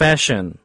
fashion